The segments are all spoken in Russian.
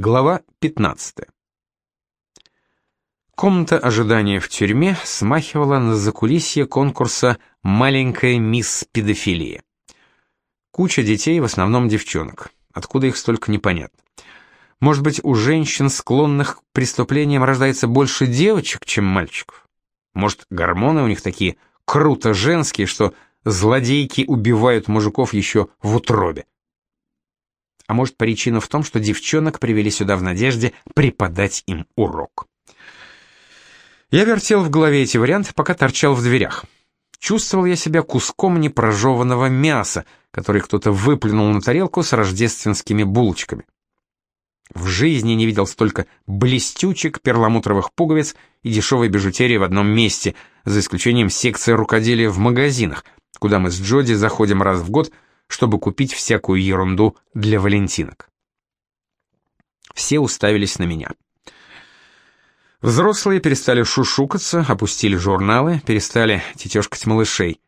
Глава 15. Комната ожидания в тюрьме смахивала на закулисье конкурса «Маленькая мисс педофилия». Куча детей, в основном девчонок. Откуда их столько непонятно. Может быть, у женщин, склонных к преступлениям, рождается больше девочек, чем мальчиков? Может, гормоны у них такие круто женские, что злодейки убивают мужиков еще в утробе? А может, причина в том, что девчонок привели сюда в надежде преподать им урок. Я вертел в голове эти варианты, пока торчал в дверях. Чувствовал я себя куском непрожеванного мяса, который кто-то выплюнул на тарелку с рождественскими булочками. В жизни не видел столько блестючек, перламутровых пуговиц и дешевой бижутерии в одном месте, за исключением секции рукоделия в магазинах, куда мы с Джоди заходим раз в год – чтобы купить всякую ерунду для валентинок. Все уставились на меня. Взрослые перестали шушукаться, опустили журналы, перестали тетешкать малышей.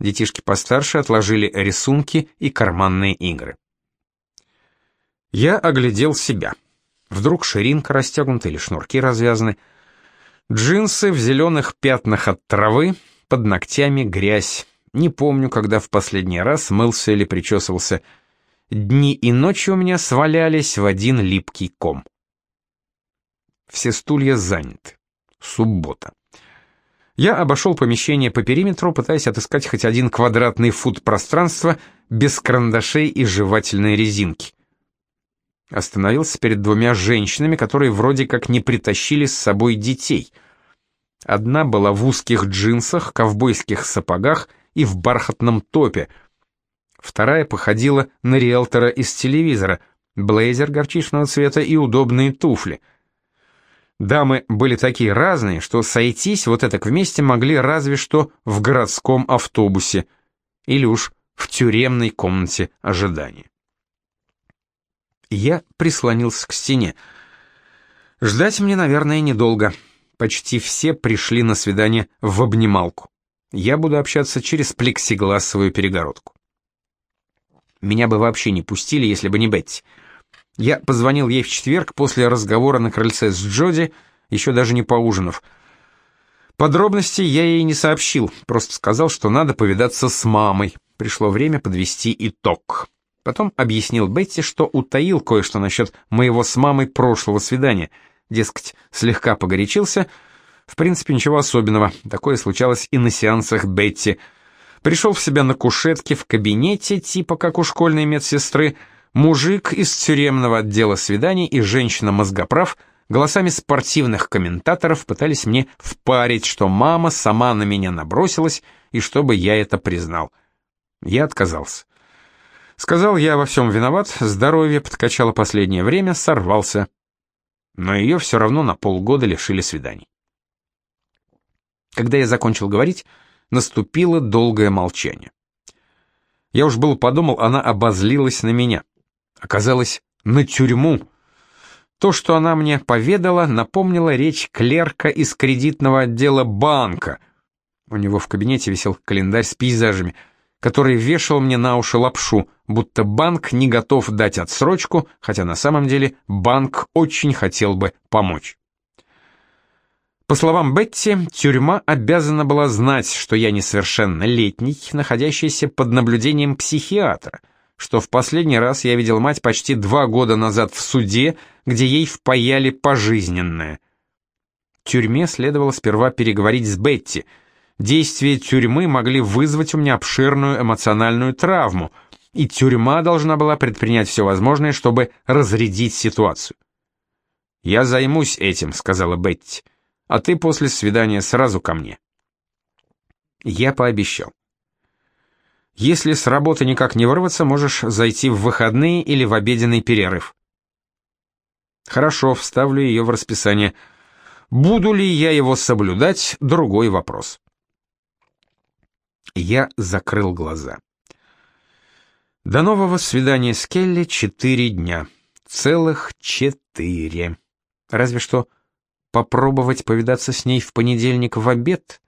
Детишки постарше отложили рисунки и карманные игры. Я оглядел себя. Вдруг ширинка расстегнута или шнурки развязаны. Джинсы в зеленых пятнах от травы, под ногтями грязь, не помню, когда в последний раз мылся или причесывался. Дни и ночи у меня свалялись в один липкий ком. Все стулья заняты. Суббота. Я обошел помещение по периметру, пытаясь отыскать хоть один квадратный фут пространства без карандашей и жевательной резинки. Остановился перед двумя женщинами, которые вроде как не притащили с собой детей. Одна была в узких джинсах, ковбойских сапогах и в бархатном топе. Вторая походила на риэлтора из телевизора, блейзер горчичного цвета и удобные туфли. Дамы были такие разные, что сойтись вот так вместе могли разве что в городском автобусе или уж в тюремной комнате ожидания. Я прислонился к стене. Ждать мне, наверное, недолго. Почти все пришли на свидание в обнималку. Я буду общаться через плексигласовую перегородку. Меня бы вообще не пустили, если бы не Бетти. Я позвонил ей в четверг после разговора на крыльце с Джоди, еще даже не поужинав. Подробностей я ей не сообщил, просто сказал, что надо повидаться с мамой. Пришло время подвести итог. Потом объяснил Бетти, что утаил кое-что насчет моего с мамой прошлого свидания. Дескать, слегка погорячился — в принципе, ничего особенного. Такое случалось и на сеансах Бетти. Пришел в себя на кушетке в кабинете, типа как у школьной медсестры, мужик из тюремного отдела свиданий и женщина-мозгоправ голосами спортивных комментаторов пытались мне впарить, что мама сама на меня набросилась и чтобы я это признал. Я отказался. Сказал, я во всем виноват, здоровье подкачало последнее время, сорвался. Но ее все равно на полгода лишили свиданий. Когда я закончил говорить, наступило долгое молчание. Я уж был подумал, она обозлилась на меня. Оказалось, на тюрьму. То, что она мне поведала, напомнило речь клерка из кредитного отдела банка. У него в кабинете висел календарь с пейзажами, который вешал мне на уши лапшу, будто банк не готов дать отсрочку, хотя на самом деле банк очень хотел бы помочь. По словам Бетти, тюрьма обязана была знать, что я несовершеннолетний, находящийся под наблюдением психиатра, что в последний раз я видел мать почти два года назад в суде, где ей впаяли пожизненное. Тюрьме следовало сперва переговорить с Бетти. Действия тюрьмы могли вызвать у меня обширную эмоциональную травму, и тюрьма должна была предпринять все возможное, чтобы разрядить ситуацию. «Я займусь этим», — сказала Бетти а ты после свидания сразу ко мне». Я пообещал. Если с работы никак не вырваться, можешь зайти в выходные или в обеденный перерыв. Хорошо, вставлю ее в расписание. Буду ли я его соблюдать, другой вопрос. Я закрыл глаза. До нового свидания с Келли четыре дня. Целых четыре. Разве что попробовать повидаться с ней в понедельник в обед?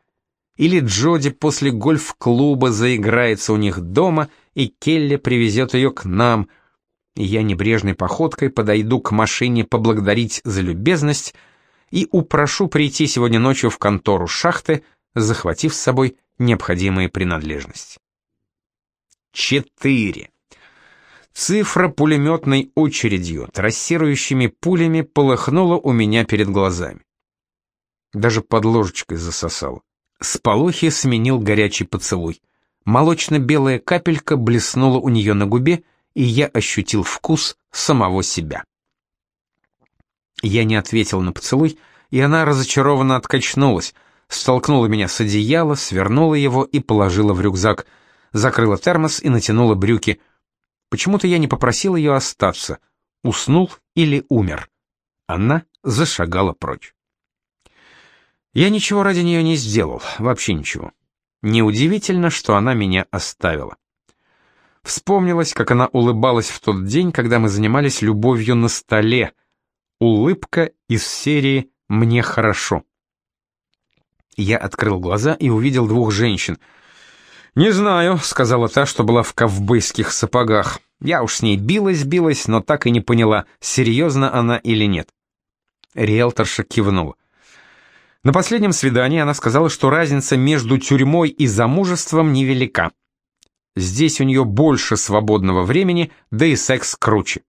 Или Джоди после гольф-клуба заиграется у них дома, и Келли привезет ее к нам? и я небрежной походкой подойду к машине поблагодарить за любезность и упрошу прийти сегодня ночью в контору шахты, захватив с собой необходимые принадлежности. Четыре. Цифра пулеметной очередью, трассирующими пулями полыхнула у меня перед глазами. Даже под ложечкой засосал. Сполохи сменил горячий поцелуй. Молочно-белая капелька блеснула у нее на губе, и я ощутил вкус самого себя. Я не ответил на поцелуй, и она разочарованно откачнулась, столкнула меня с одеяла, свернула его и положила в рюкзак, закрыла термос и натянула брюки. Почему-то я не попросил ее остаться, уснул или умер. Она зашагала прочь. Я ничего ради нее не сделал, вообще ничего. Неудивительно, что она меня оставила. Вспомнилось, как она улыбалась в тот день, когда мы занимались любовью на столе. Улыбка из серии «Мне хорошо». Я открыл глаза и увидел двух женщин. «Не знаю», — сказала та, что была в ковбойских сапогах. Я уж с ней билась-билась, но так и не поняла, серьезно она или нет. Риэлторша кивнула. На последнем свидании она сказала, что разница между тюрьмой и замужеством невелика. Здесь у нее больше свободного времени, да и секс круче.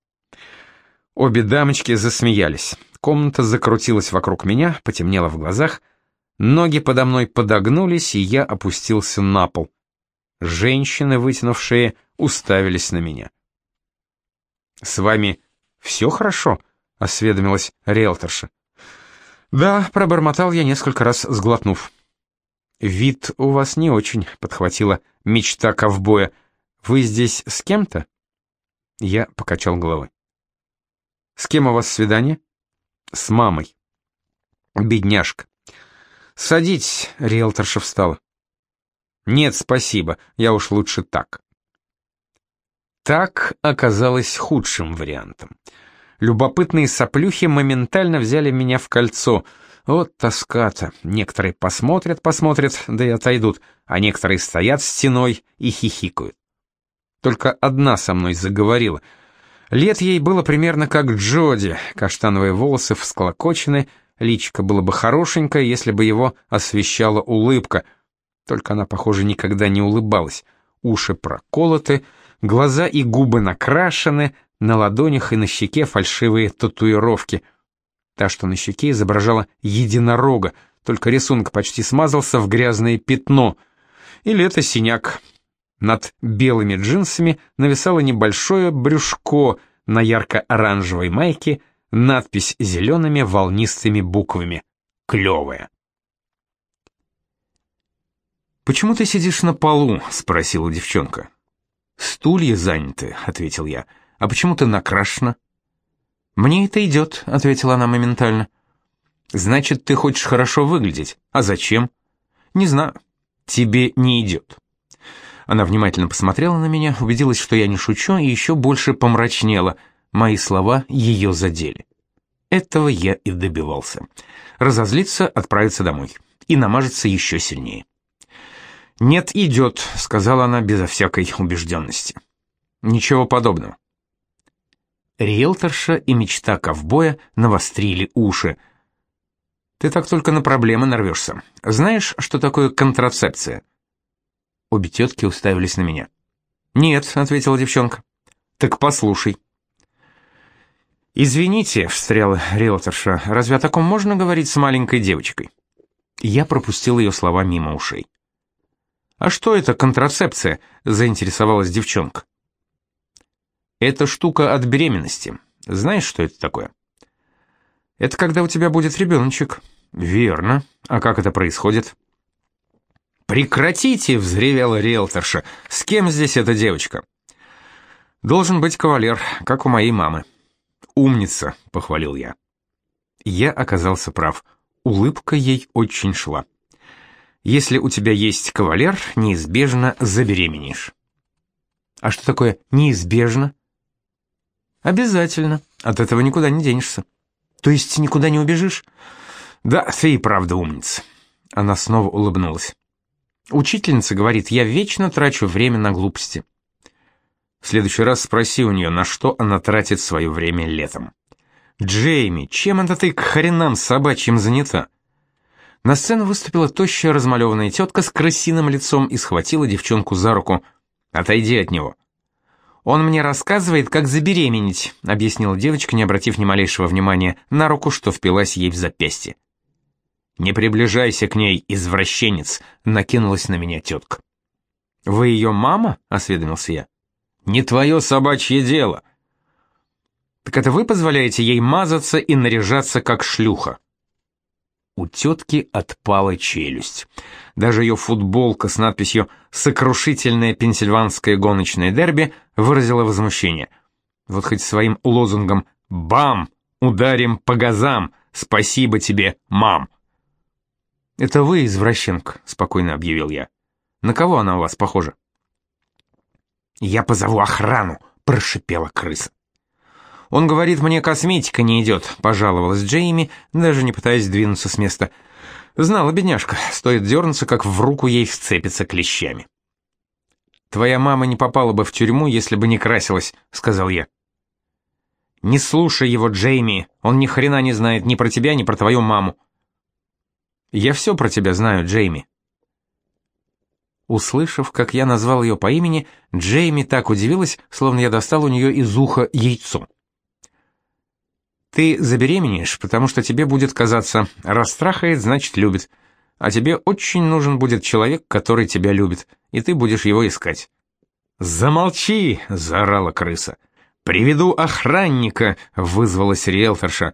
Обе дамочки засмеялись. Комната закрутилась вокруг меня, потемнело в глазах. Ноги подо мной подогнулись, и я опустился на пол. Женщины, вытянувшие, уставились на меня. «С вами все хорошо?» — осведомилась риэлторша. «Да», — пробормотал я несколько раз, сглотнув. «Вид у вас не очень», — подхватила мечта ковбоя. «Вы здесь с кем-то?» Я покачал головой. «С кем у вас свидание?» «С мамой». «Бедняжка». «Садитесь», — риэлторша встала. «Нет, спасибо, я уж лучше так». Так оказалось худшим вариантом. Любопытные соплюхи моментально взяли меня в кольцо — вот тоска-то. Некоторые посмотрят, посмотрят, да и отойдут, а некоторые стоят стеной и хихикают. Только одна со мной заговорила. Лет ей было примерно как Джоди, каштановые волосы всклокочены, личико было бы хорошенькое, если бы его освещала улыбка. Только она, похоже, никогда не улыбалась. Уши проколоты, глаза и губы накрашены, на ладонях и на щеке фальшивые татуировки — Та, что на щеке изображала единорога, только рисунок почти смазался в грязное пятно. Или это синяк. Над белыми джинсами нависало небольшое брюшко на ярко-оранжевой майке, надпись зелеными волнистыми буквами. Клевая. «Почему ты сидишь на полу?» — спросила девчонка. «Стулья заняты», — ответил я. «А почему ты накрашена?» «Мне это идет», — ответила она моментально. «Значит, ты хочешь хорошо выглядеть. А зачем?» «Не знаю. Тебе не идет». Она внимательно посмотрела на меня, убедилась, что я не шучу, и еще больше помрачнела. Мои слова ее задели. Этого я и добивался. Разозлиться, отправиться домой. И намажется еще сильнее. «Нет, идет», — сказала она безо всякой убежденности. «Ничего подобного. Риэлторша и мечта ковбоя навострили уши. «Ты так только на проблемы нарвешься. Знаешь, что такое контрацепция?» Обе тетки уставились на меня. «Нет», — ответила девчонка. «Так послушай». «Извините», — встряла риэлторша, — «разве о таком можно говорить с маленькой девочкой?» Я пропустил ее слова мимо ушей. «А что это контрацепция?» — заинтересовалась девчонка. Это штука от беременности. Знаешь, что это такое? Это когда у тебя будет ребеночек. Верно. А как это происходит? Прекратите, взревела риэлторша. С кем здесь эта девочка? Должен быть кавалер, как у моей мамы. Умница, похвалил я. Я оказался прав. Улыбка ей очень шла. Если у тебя есть кавалер, неизбежно забеременеешь. А что такое неизбежно? Обязательно. От этого никуда не денешься. То есть никуда не убежишь? Да, ты и правда умница. Она снова улыбнулась. Учительница говорит, я вечно трачу время на глупости. В следующий раз спроси у нее, на что она тратит свое время летом. Джейми, чем это ты к хренам собачьим занята? На сцену выступила тощая размалеванная тетка с крысиным лицом и схватила девчонку за руку. «Отойди от него». «Он мне рассказывает, как забеременеть», — объяснила девочка, не обратив ни малейшего внимания на руку, что впилась ей в запястье. «Не приближайся к ней, извращенец», — накинулась на меня тетка. «Вы ее мама?» — осведомился я. «Не твое собачье дело». «Так это вы позволяете ей мазаться и наряжаться, как шлюха?» У тетки отпала челюсть. Даже ее футболка с надписью «Сокрушительное пенсильванское гоночное дерби» выразила возмущение. Вот хоть своим лозунгом «Бам! Ударим по газам! Спасибо тебе, мам!» «Это вы, извращенка», — спокойно объявил я. «На кого она у вас похожа?» «Я позову охрану», — прошипела крыса. «Он говорит, мне косметика не идет», — пожаловалась Джейми, даже не пытаясь двинуться с места. Знала бедняжка, стоит дернуться, как в руку ей вцепится клещами. «Твоя мама не попала бы в тюрьму, если бы не красилась», — сказал я. «Не слушай его, Джейми, он ни хрена не знает ни про тебя, ни про твою маму». «Я все про тебя знаю, Джейми». Услышав, как я назвал ее по имени, Джейми так удивилась, словно я достал у нее из уха яйцо. Ты забеременеешь, потому что тебе будет казаться, раз трахает, значит любит. А тебе очень нужен будет человек, который тебя любит, и ты будешь его искать. Замолчи, заорала крыса. Приведу охранника, вызвалась риэлторша.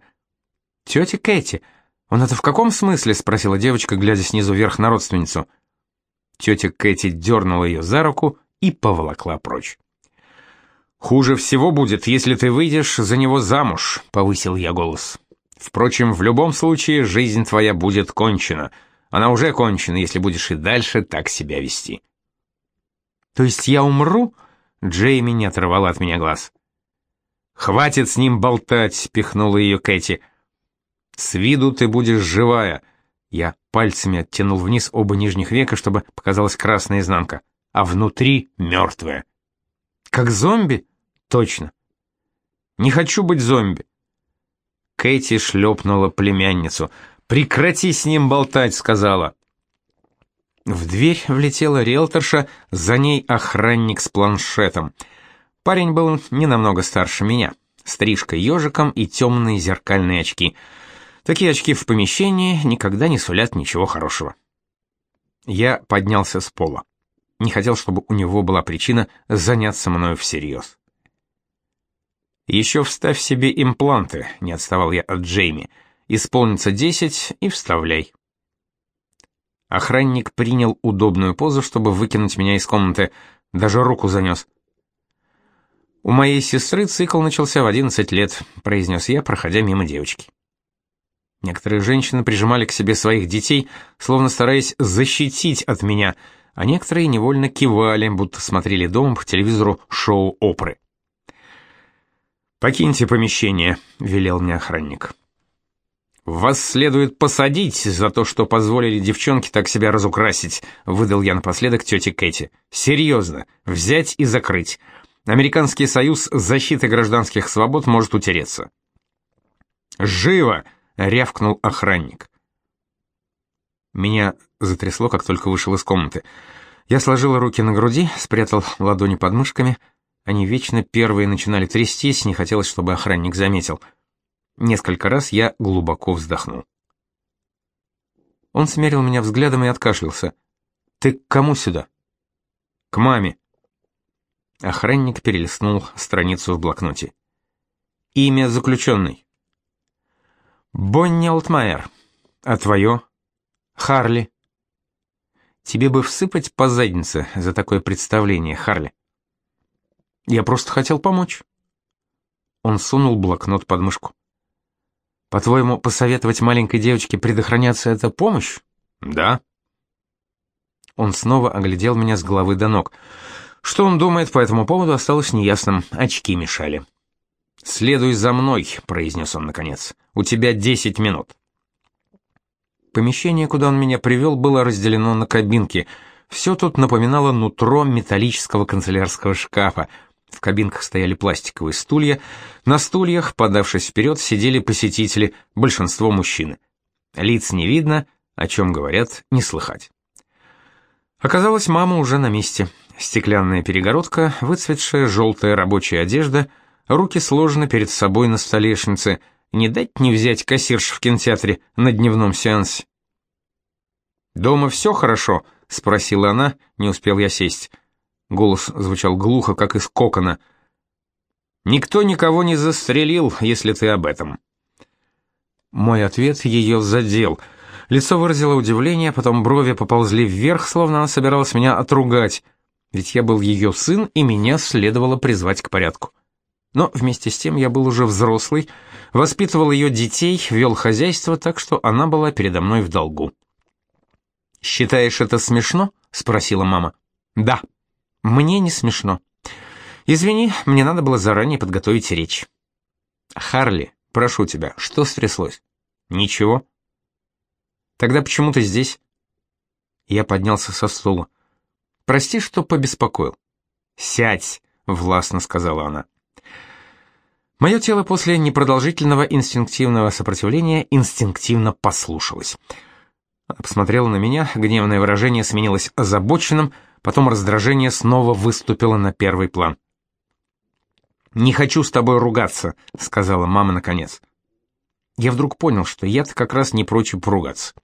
Тетя Кэти, он это в каком смысле? спросила девочка, глядя снизу вверх на родственницу. Тетя Кэти дернула ее за руку и поволокла прочь. «Хуже всего будет, если ты выйдешь за него замуж», — повысил я голос. «Впрочем, в любом случае жизнь твоя будет кончена. Она уже кончена, если будешь и дальше так себя вести». «То есть я умру?» — Джейми не оторвала от меня глаз. «Хватит с ним болтать», — пихнула ее Кэти. «С виду ты будешь живая». Я пальцами оттянул вниз оба нижних века, чтобы показалась красная изнанка, а внутри мертвая. «Как зомби?» Точно. Не хочу быть зомби. Кэти шлепнула племянницу. «Прекрати с ним болтать», — сказала. В дверь влетела риэлторша, за ней охранник с планшетом. Парень был не намного старше меня. Стрижка ежиком и темные зеркальные очки. Такие очки в помещении никогда не сулят ничего хорошего. Я поднялся с пола. Не хотел, чтобы у него была причина заняться мною всерьез. «Еще вставь себе импланты», — не отставал я от Джейми. «Исполнится десять и вставляй». Охранник принял удобную позу, чтобы выкинуть меня из комнаты, даже руку занес. «У моей сестры цикл начался в одиннадцать лет», — произнес я, проходя мимо девочки. Некоторые женщины прижимали к себе своих детей, словно стараясь защитить от меня, а некоторые невольно кивали, будто смотрели дома по телевизору шоу оперы. «Покиньте помещение», — велел мне охранник. «Вас следует посадить за то, что позволили девчонке так себя разукрасить», — выдал я напоследок тете Кэти. «Серьезно, взять и закрыть. Американский союз защиты гражданских свобод может утереться». «Живо!» — рявкнул охранник. Меня затрясло, как только вышел из комнаты. Я сложил руки на груди, спрятал ладони под мышками — они вечно первые начинали трястись, не хотелось, чтобы охранник заметил. Несколько раз я глубоко вздохнул. Он смерил меня взглядом и откашлялся. «Ты к кому сюда?» «К маме». Охранник перелистнул страницу в блокноте. «Имя заключенной?» «Бонни Алтмайер. А твое?» «Харли». «Тебе бы всыпать по заднице за такое представление, Харли». Я просто хотел помочь. Он сунул блокнот под мышку. По-твоему, посоветовать маленькой девочке предохраняться это помощь? Да. Он снова оглядел меня с головы до ног. Что он думает по этому поводу, осталось неясным. Очки мешали. «Следуй за мной», — произнес он наконец. «У тебя десять минут». Помещение, куда он меня привел, было разделено на кабинки. Все тут напоминало нутро металлического канцелярского шкафа — В кабинках стояли пластиковые стулья, на стульях, подавшись вперед, сидели посетители, большинство мужчины. Лиц не видно, о чем говорят, не слыхать. Оказалось, мама уже на месте. Стеклянная перегородка, выцветшая желтая рабочая одежда, руки сложены перед собой на столешнице. Не дать не взять кассирш в кинотеатре на дневном сеансе. «Дома все хорошо?» — спросила она, не успел я сесть. Голос звучал глухо, как из кокона. «Никто никого не застрелил, если ты об этом». Мой ответ ее задел. Лицо выразило удивление, потом брови поползли вверх, словно она собиралась меня отругать. Ведь я был ее сын, и меня следовало призвать к порядку. Но вместе с тем я был уже взрослый, воспитывал ее детей, вел хозяйство, так что она была передо мной в долгу. «Считаешь это смешно?» — спросила мама. «Да». «Мне не смешно. Извини, мне надо было заранее подготовить речь». «Харли, прошу тебя, что стряслось?» «Ничего». «Тогда почему ты здесь?» Я поднялся со стула. «Прости, что побеспокоил». «Сядь», — властно сказала она. Мое тело после непродолжительного инстинктивного сопротивления инстинктивно послушалось. Она посмотрела на меня, гневное выражение сменилось озабоченным, потом раздражение снова выступило на первый план. «Не хочу с тобой ругаться», — сказала мама наконец. Я вдруг понял, что я-то как раз не прочь поругаться.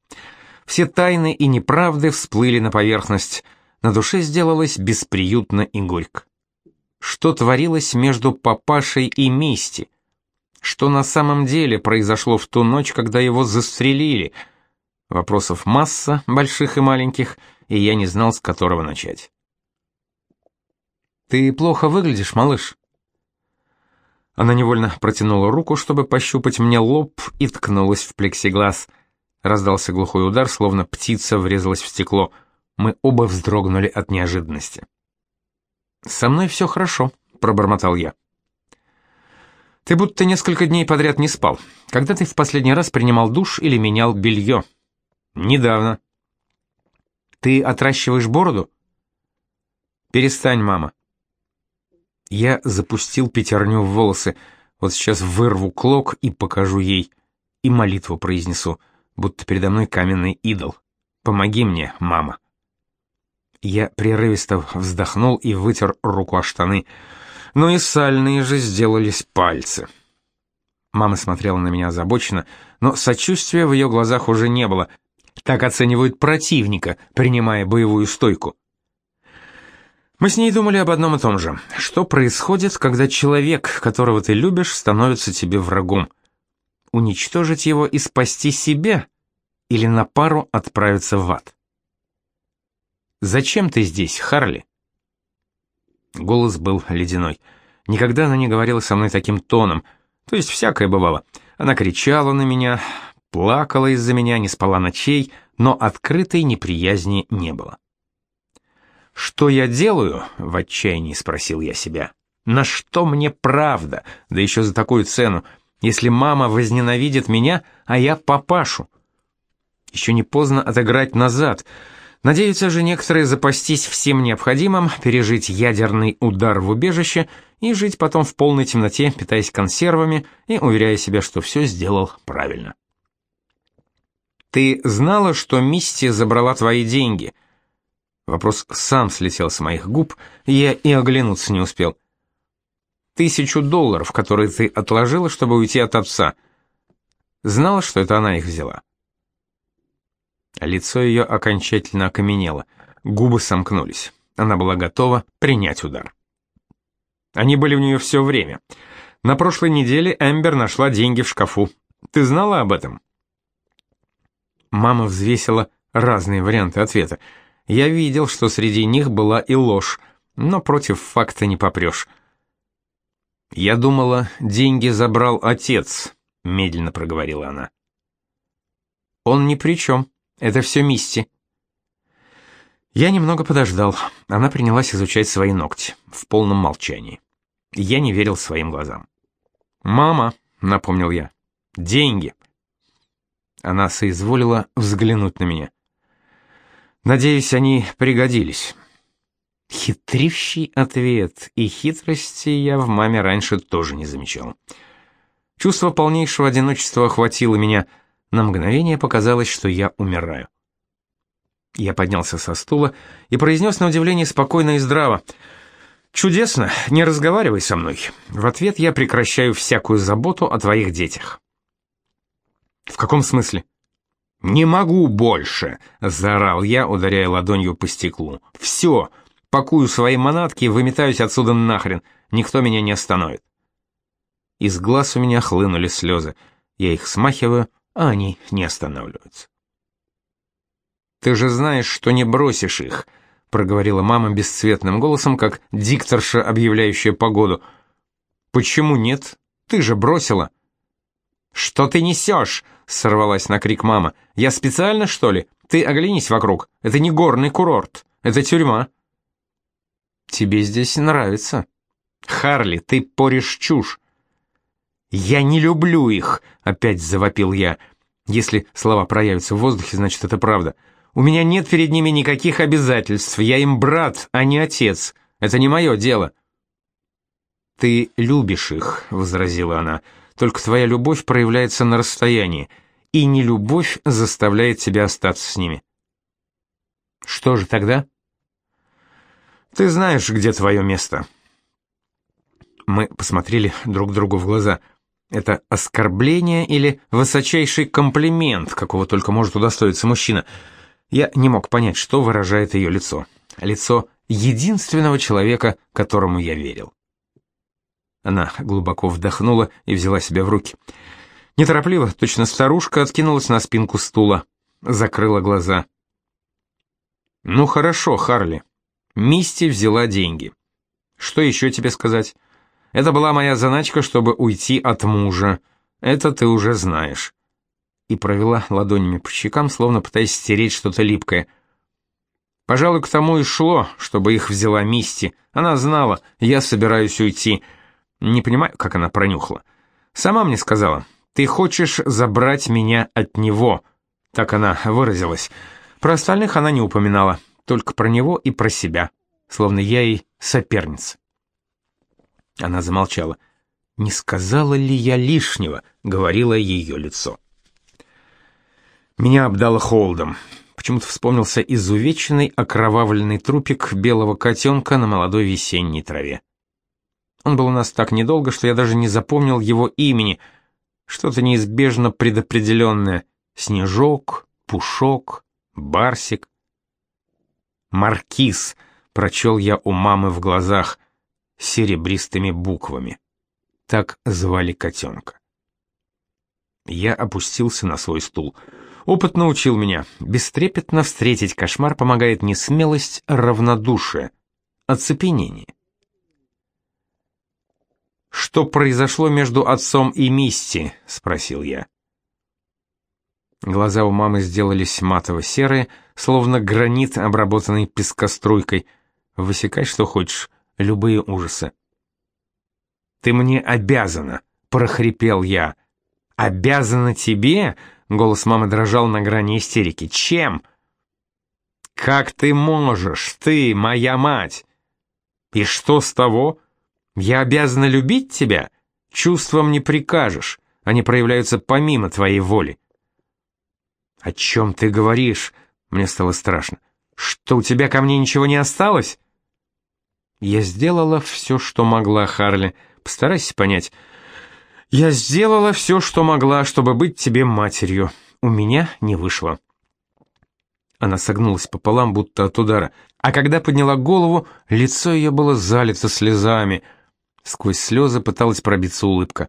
Все тайны и неправды всплыли на поверхность, на душе сделалось бесприютно и горько. Что творилось между папашей и Мисти? Что на самом деле произошло в ту ночь, когда его застрелили — Вопросов масса, больших и маленьких, и я не знал, с которого начать. «Ты плохо выглядишь, малыш». Она невольно протянула руку, чтобы пощупать мне лоб, и ткнулась в плексиглаз. Раздался глухой удар, словно птица врезалась в стекло. Мы оба вздрогнули от неожиданности. «Со мной все хорошо», — пробормотал я. «Ты будто несколько дней подряд не спал. Когда ты в последний раз принимал душ или менял белье?» Недавно. Ты отращиваешь бороду? Перестань, мама. Я запустил пятерню в волосы. Вот сейчас вырву клок и покажу ей. И молитву произнесу, будто передо мной каменный идол. Помоги мне, мама. Я прерывисто вздохнул и вытер руку о штаны. Но и сальные же сделались пальцы. Мама смотрела на меня озабоченно, но сочувствия в ее глазах уже не было — так оценивают противника, принимая боевую стойку. Мы с ней думали об одном и том же. Что происходит, когда человек, которого ты любишь, становится тебе врагом? Уничтожить его и спасти себя? Или на пару отправиться в ад? «Зачем ты здесь, Харли?» Голос был ледяной. Никогда она не говорила со мной таким тоном. То есть всякое бывало. Она кричала на меня, плакала из-за меня, не спала ночей, но открытой неприязни не было. «Что я делаю?» — в отчаянии спросил я себя. «На что мне правда, да еще за такую цену, если мама возненавидит меня, а я папашу?» Еще не поздно отыграть назад. Надеются же некоторые запастись всем необходимым, пережить ядерный удар в убежище и жить потом в полной темноте, питаясь консервами и уверяя себя, что все сделал правильно. Ты знала, что Мисти забрала твои деньги? Вопрос сам слетел с моих губ, я и оглянуться не успел. Тысячу долларов, которые ты отложила, чтобы уйти от отца. Знала, что это она их взяла. Лицо ее окончательно окаменело, губы сомкнулись. Она была готова принять удар. Они были у нее все время. На прошлой неделе Эмбер нашла деньги в шкафу. Ты знала об этом? Мама взвесила разные варианты ответа. Я видел, что среди них была и ложь, но против факта не попрешь. «Я думала, деньги забрал отец», — медленно проговорила она. «Он ни при чем. Это все Мисти». Я немного подождал. Она принялась изучать свои ногти, в полном молчании. Я не верил своим глазам. «Мама», — напомнил я, — «деньги». Она соизволила взглянуть на меня. Надеюсь, они пригодились. Хитрющий ответ, и хитрости я в маме раньше тоже не замечал. Чувство полнейшего одиночества охватило меня. На мгновение показалось, что я умираю. Я поднялся со стула и произнес на удивление спокойно и здраво. «Чудесно, не разговаривай со мной. В ответ я прекращаю всякую заботу о твоих детях». «В каком смысле?» «Не могу больше!» — заорал я, ударяя ладонью по стеклу. «Все! Пакую свои манатки и выметаюсь отсюда нахрен. Никто меня не остановит». Из глаз у меня хлынули слезы. Я их смахиваю, а они не останавливаются. «Ты же знаешь, что не бросишь их», — проговорила мама бесцветным голосом, как дикторша, объявляющая погоду. «Почему нет? Ты же бросила». «Что ты несешь?» — сорвалась на крик мама. «Я специально, что ли? Ты оглянись вокруг. Это не горный курорт. Это тюрьма». «Тебе здесь нравится». «Харли, ты порешь чушь. «Я не люблю их!» — опять завопил я. Если слова проявятся в воздухе, значит, это правда. «У меня нет перед ними никаких обязательств. Я им брат, а не отец. Это не мое дело». «Ты любишь их», — возразила она. «Только твоя любовь проявляется на расстоянии, и не любовь заставляет тебя остаться с ними». «Что же тогда?» «Ты знаешь, где твое место». Мы посмотрели друг другу в глаза — это оскорбление или высочайший комплимент, какого только может удостоиться мужчина? Я не мог понять, что выражает ее лицо. Лицо единственного человека, которому я верил. Она глубоко вдохнула и взяла себя в руки. Неторопливо, точно старушка, откинулась на спинку стула, закрыла глаза. «Ну хорошо, Харли. Мисти взяла деньги. Что еще тебе сказать? Это была моя заначка, чтобы уйти от мужа. Это ты уже знаешь. И провела ладонями по щекам, словно пытаясь стереть что-то липкое. Пожалуй, к тому и шло, чтобы их взяла Мисти. Она знала, я собираюсь уйти. Не понимаю, как она пронюхала. Сама мне сказала, ты хочешь забрать меня от него. Так она выразилась. Про остальных она не упоминала, только про него и про себя, словно я ей соперница. Она замолчала. «Не сказала ли я лишнего?» — говорило ее лицо. Меня обдало холодом. Почему-то вспомнился изувеченный, окровавленный трупик белого котенка на молодой весенней траве. Он был у нас так недолго, что я даже не запомнил его имени. Что-то неизбежно предопределенное. Снежок, Пушок, Барсик. «Маркиз», — прочел я у мамы в глазах серебристыми буквами. Так звали котенка. Я опустился на свой стул. Опыт научил меня, бестрепетно встретить кошмар помогает не смелость, а равнодушие, оцепенение. «Что произошло между отцом и Мисти?» — спросил я. Глаза у мамы сделались матово-серые, словно гранит, обработанный пескоструйкой. «Высекай, что хочешь любые ужасы. «Ты мне обязана!» — прохрипел я. «Обязана тебе?» — голос мамы дрожал на грани истерики. «Чем?» «Как ты можешь? Ты, моя мать!» «И что с того? Я обязана любить тебя? Чувствам не прикажешь, они проявляются помимо твоей воли». «О чем ты говоришь?» — мне стало страшно. «Что, у тебя ко мне ничего не осталось?» Я сделала все, что могла, Харли. Постарайся понять. Я сделала все, что могла, чтобы быть тебе матерью. У меня не вышло. Она согнулась пополам, будто от удара. А когда подняла голову, лицо ее было залито слезами. Сквозь слезы пыталась пробиться улыбка.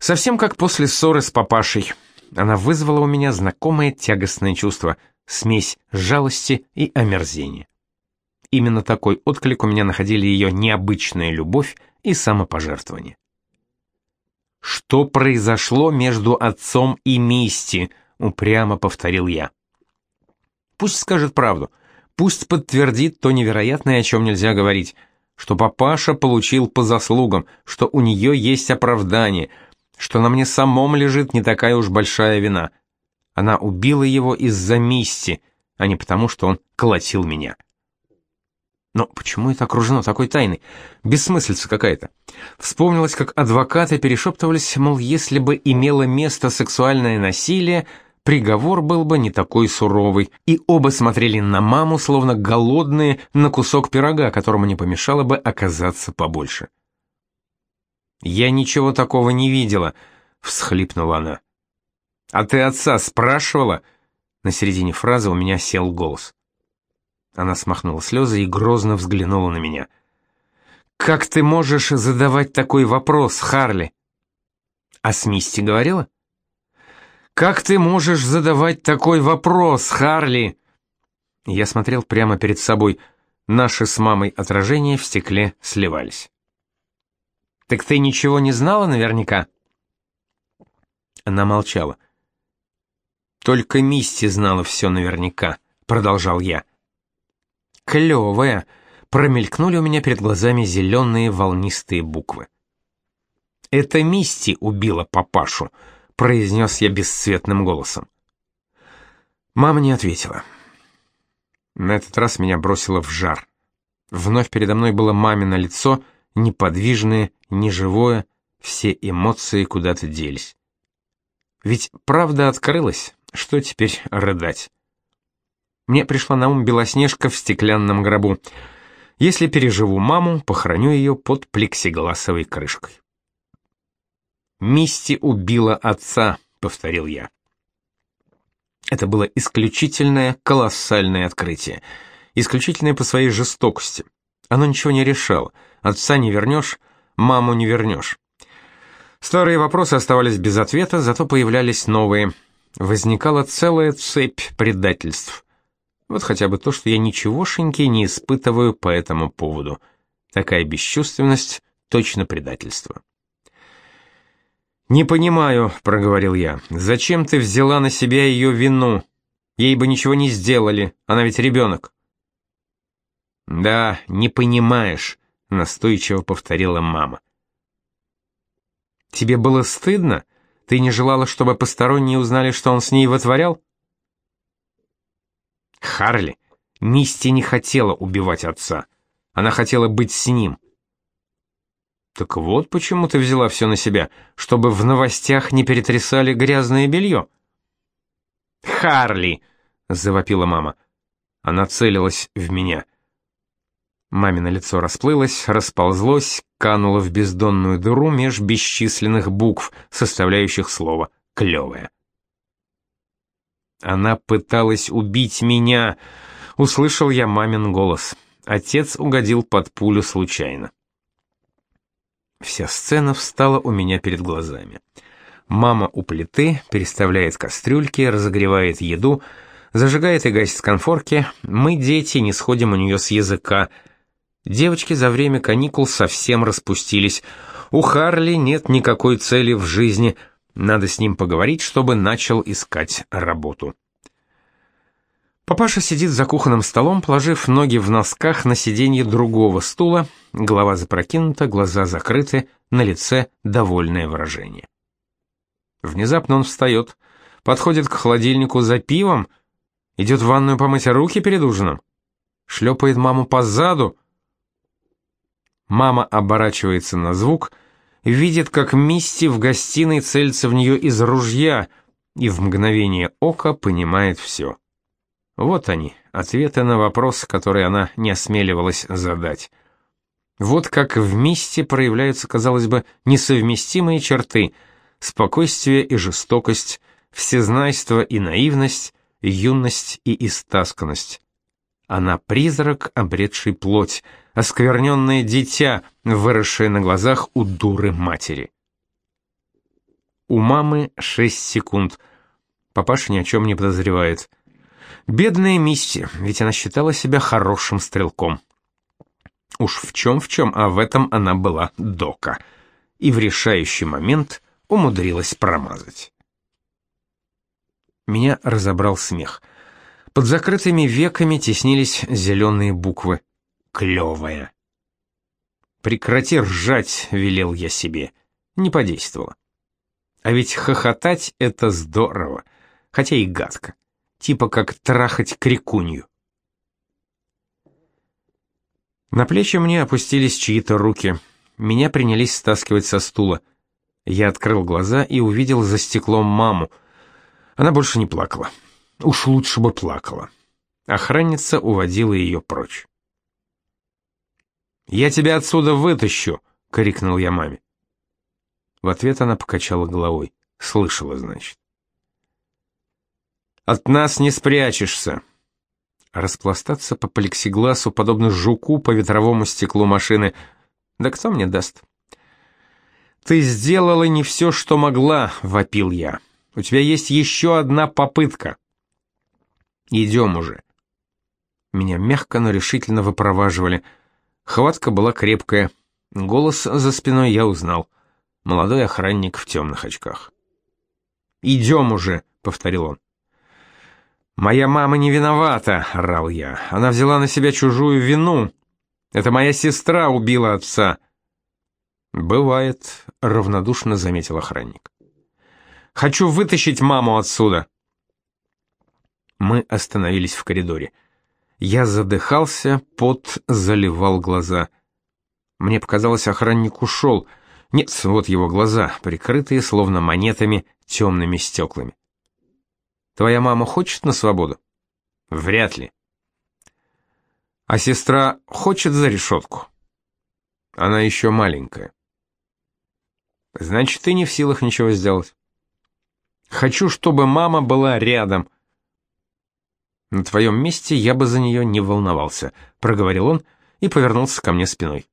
Совсем как после ссоры с папашей. Она вызвала у меня знакомое тягостное чувство, смесь жалости и омерзения. Именно такой отклик у меня находили ее необычная любовь и самопожертвование. «Что произошло между отцом и Мисти?» — упрямо повторил я. «Пусть скажет правду, пусть подтвердит то невероятное, о чем нельзя говорить, что папаша получил по заслугам, что у нее есть оправдание, что на мне самом лежит не такая уж большая вина. Она убила его из-за Мисти, а не потому, что он колотил меня». Но почему это окружено такой тайной? Бессмыслица какая-то. Вспомнилось, как адвокаты перешептывались, мол, если бы имело место сексуальное насилие, приговор был бы не такой суровый, и оба смотрели на маму, словно голодные, на кусок пирога, которому не помешало бы оказаться побольше. «Я ничего такого не видела», — всхлипнула она. «А ты отца спрашивала?» На середине фразы у меня сел голос. Она смахнула слезы и грозно взглянула на меня. «Как ты можешь задавать такой вопрос, Харли?» «А с Мисти говорила?» «Как ты можешь задавать такой вопрос, Харли?» Я смотрел прямо перед собой. Наши с мамой отражения в стекле сливались. «Так ты ничего не знала наверняка?» Она молчала. «Только Мисти знала все наверняка», — продолжал я клевая!» Промелькнули у меня перед глазами зеленые волнистые буквы. «Это Мисти убила папашу», — произнес я бесцветным голосом. Мама не ответила. На этот раз меня бросило в жар. Вновь передо мной было мамино лицо, неподвижное, неживое, все эмоции куда-то делись. Ведь правда открылась, что теперь рыдать? Мне пришла на ум Белоснежка в стеклянном гробу. Если переживу маму, похороню ее под плексигласовой крышкой. «Мисти убила отца», — повторил я. Это было исключительное, колоссальное открытие. Исключительное по своей жестокости. Оно ничего не решало. Отца не вернешь, маму не вернешь. Старые вопросы оставались без ответа, зато появлялись новые. Возникала целая цепь предательств. Вот хотя бы то, что я ничегошеньки не испытываю по этому поводу. Такая бесчувственность — точно предательство. «Не понимаю», — проговорил я, — «зачем ты взяла на себя ее вину? Ей бы ничего не сделали, она ведь ребенок». «Да, не понимаешь», — настойчиво повторила мама. «Тебе было стыдно? Ты не желала, чтобы посторонние узнали, что он с ней вытворял?» Харли, Мисти не хотела убивать отца. Она хотела быть с ним. Так вот почему ты взяла все на себя, чтобы в новостях не перетрясали грязное белье. «Харли!» — завопила мама. Она целилась в меня. Мамино лицо расплылось, расползлось, кануло в бездонную дыру меж бесчисленных букв, составляющих слово «клевое». Она пыталась убить меня. Услышал я мамин голос. Отец угодил под пулю случайно. Вся сцена встала у меня перед глазами. Мама у плиты переставляет кастрюльки, разогревает еду, зажигает и гасит конфорки. Мы, дети, не сходим у нее с языка. Девочки за время каникул совсем распустились. У Харли нет никакой цели в жизни — надо с ним поговорить, чтобы начал искать работу. Папаша сидит за кухонным столом, положив ноги в носках на сиденье другого стула, голова запрокинута, глаза закрыты, на лице довольное выражение. Внезапно он встает, подходит к холодильнику за пивом, идет в ванную помыть руки перед ужином, шлепает маму по заду. Мама оборачивается на звук — видит, как Мисти в гостиной целится в нее из ружья, и в мгновение ока понимает все. Вот они, ответы на вопрос, который она не осмеливалась задать. Вот как в Мисти проявляются, казалось бы, несовместимые черты — спокойствие и жестокость, всезнайство и наивность, юность и истасканность. Она призрак, обретший плоть, оскверненное дитя, выросшее на глазах у дуры матери. У мамы шесть секунд. Папаша ни о чем не подозревает. Бедная Мисти, ведь она считала себя хорошим стрелком. Уж в чем в чем, а в этом она была дока. И в решающий момент умудрилась промазать. Меня разобрал смех. Под закрытыми веками теснились зеленые буквы клевая. «Прекрати ржать», — велел я себе. Не подействовало. А ведь хохотать — это здорово, хотя и гадко. Типа как трахать крикунью. На плечи мне опустились чьи-то руки. Меня принялись стаскивать со стула. Я открыл глаза и увидел за стеклом маму. Она больше не плакала. Уж лучше бы плакала. Охранница уводила ее прочь. «Я тебя отсюда вытащу!» — крикнул я маме. В ответ она покачала головой. Слышала, значит. «От нас не спрячешься!» Распластаться по плексигласу, подобно жуку по ветровому стеклу машины. Да кто мне даст? «Ты сделала не все, что могла», — вопил я. «У тебя есть еще одна попытка». «Идем уже». Меня мягко, но решительно выпроваживали. Хватка была крепкая. Голос за спиной я узнал. Молодой охранник в темных очках. «Идем уже», — повторил он. «Моя мама не виновата», — орал я. «Она взяла на себя чужую вину. Это моя сестра убила отца». «Бывает», — равнодушно заметил охранник. «Хочу вытащить маму отсюда». Мы остановились в коридоре. Я задыхался, пот заливал глаза. Мне показалось, охранник ушел. Нет, вот его глаза, прикрытые, словно монетами, темными стеклами. Твоя мама хочет на свободу? Вряд ли. А сестра хочет за решетку? Она еще маленькая. Значит, ты не в силах ничего сделать. Хочу, чтобы мама была рядом. На твоем месте я бы за нее не волновался, проговорил он и повернулся ко мне спиной.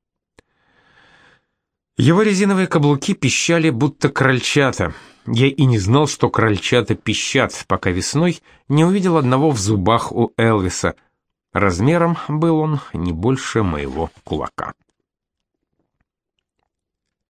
Его резиновые каблуки пищали, будто крольчата. Я и не знал, что крольчата пищат, пока весной не увидел одного в зубах у Элвиса. Размером был он не больше моего кулака.